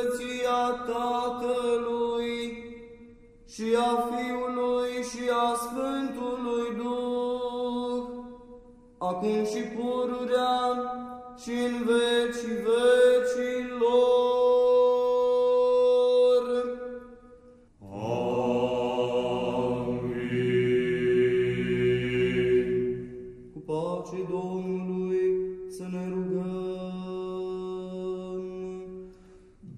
împărăția Tatălui și a Fiului și a Sfântului Duh, acum și pururea și în vecii vecilor. Cu pace Domnului să ne rugăm.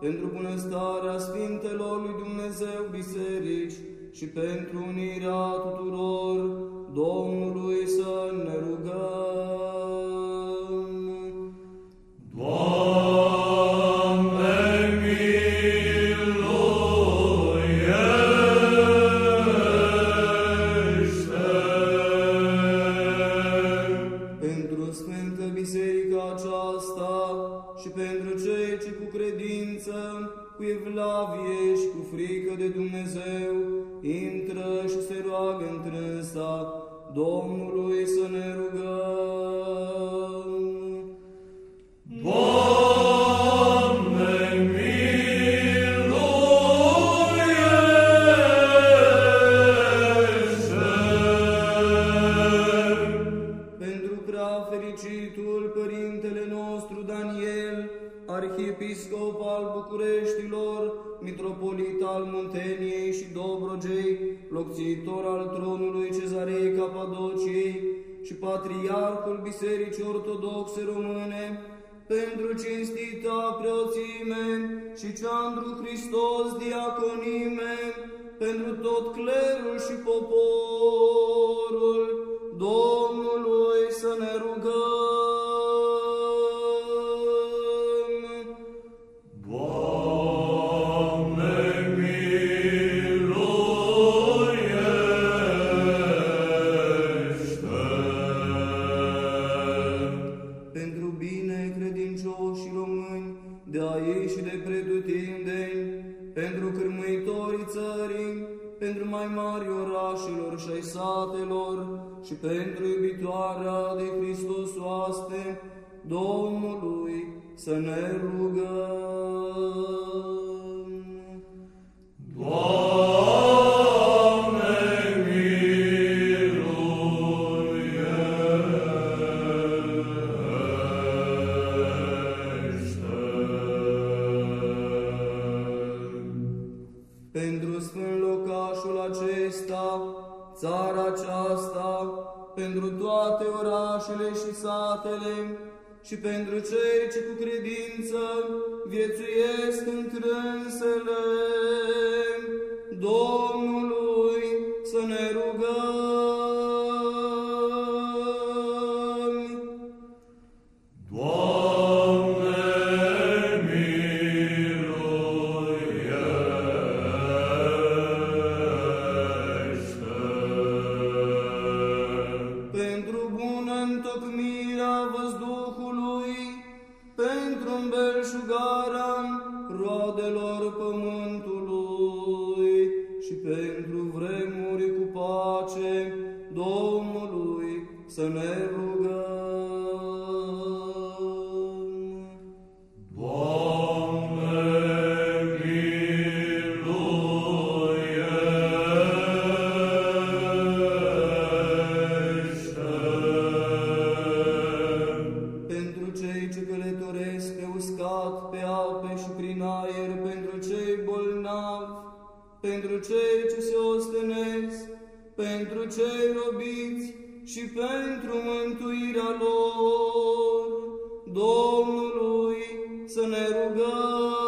pentru bunăstarea Sfintelor lui Dumnezeu biserici și pentru unirea tuturor Domnului și pentru cei ce cu credință, cu evlavie și cu frică de Dumnezeu intră și se roagă întrânsa Domnului să ne rugăm. Bucureștilor, Mitropolit al Munteniei și Dobrogei, locțitor al tronului Cezarei Capadociei și Patriarhul Bisericii Ortodoxe Române, pentru cinstita preoțime și ceandru Hristos diaconime, pentru tot clerul și poporul Domnului mari orașelor și ai satelor și pentru iubitoarea de Hristos oaste, Domnului să ne rugăm. pentru sfânt locașul acesta, țara aceasta, pentru toate orașele și satele, și pentru cei ce cu credință viețuiesc întrânsele, pământului și pentru vremuri cu pace Domnului să ne aer, pentru cei bolnavi, pentru cei ce se ostenesc, pentru cei robiți și pentru mântuirea lor, Domnului să ne rugăm.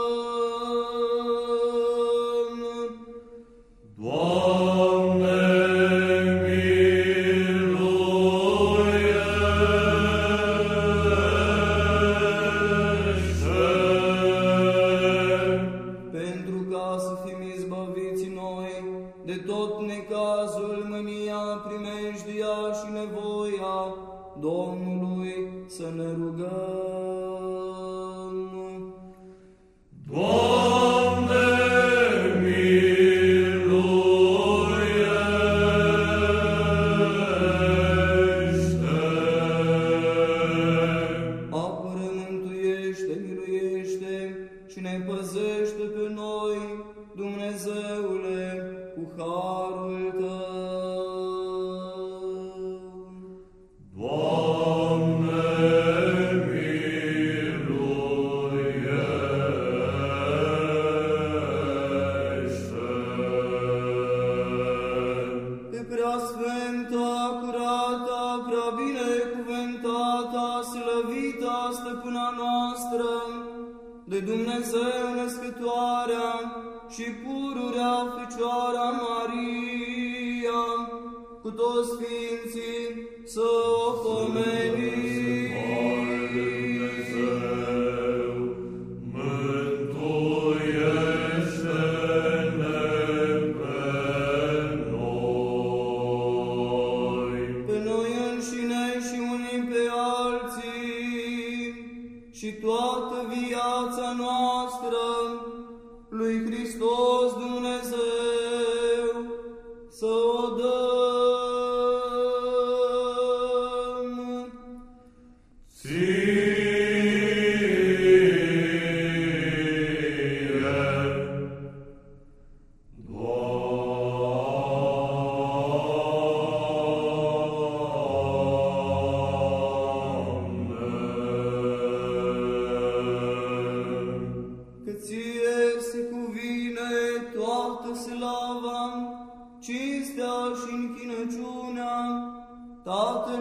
Și ne păzește pe noi, Dumnezeule, cu harul Tău. Pe prea sfânta, curata, prea binecuvântata, slăvita stăpâna noastră, de Dumnezeu născătoarea și pururea Fecioara Maria, cu toți Sfinții să o pomenim. Și toată viața noastră lui Hristos Dumnezeu să o dăm. Că